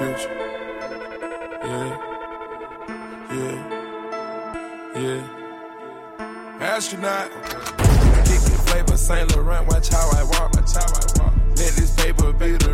Future. Yeah. Yeah. Yeah. Astronaut. Kicking flavor Saint Laurent. Watch how I walk. Watch how I walk. Let this paper be the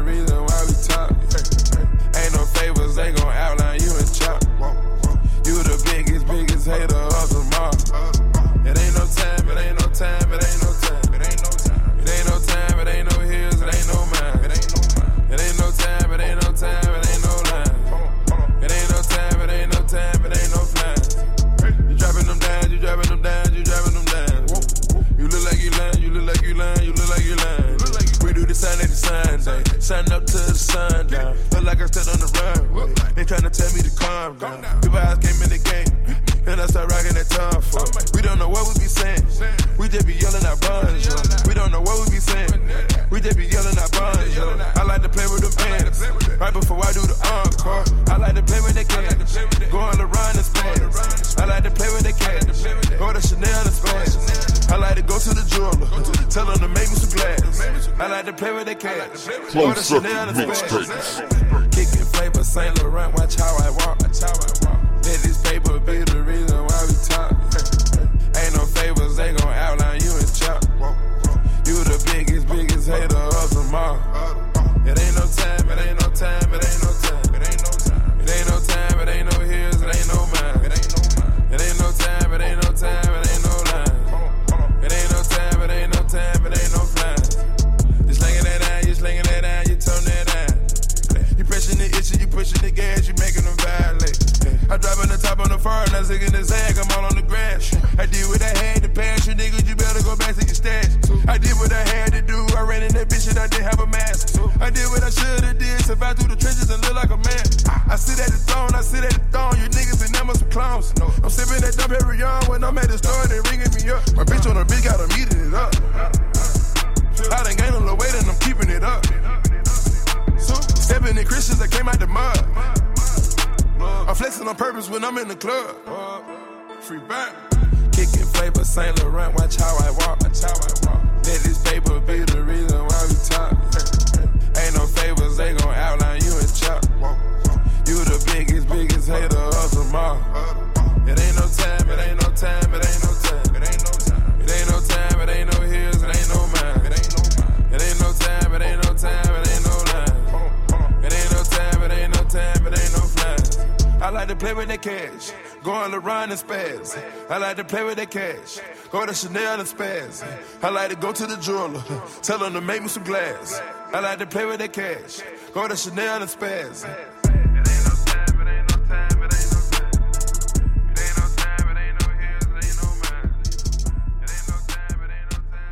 to the sun down. Look like I stood on the run. They tryna tell me to calm down. People eyes came in the game, and I start rocking that tongue for. We don't know what we be saying. We just be yelling our buns. We don't know what we be saying. I like to play with the cats. Go Close circuit and mixtapes. spans. Kicking flavor Saint Laurent. Watch how I walk. Watch how I walk. The far, the zag, I'm all on the grass. I did what I had to pass, you niggas, you better go back to your stash. I did what I had to do, I ran in that bitch and I didn't have a mask. I did what I should've did, survived through the trenches and look like a man. I sit at the throne, I sit at the throne, you niggas been them some clowns. I'm sipping that dumb every on when I'm at the store, they ringing me up. My bitch on the bitch got 'em eating it up. I done gained a little weight and I'm keeping it up. Stepping in Christians that came out the mud. Flexing on purpose when I'm in the club. Free back. Kicking flavor Saint Laurent, watch how I walk. Watch how I walk. Let this paper be the reason why we talk. I like to play with that cash, going around and spaz. I like to play with that cash, go to Chanel and spaz. I like to go to the jeweler, tell them to make me some glass. I like to play with that cash, go to Chanel and spaz.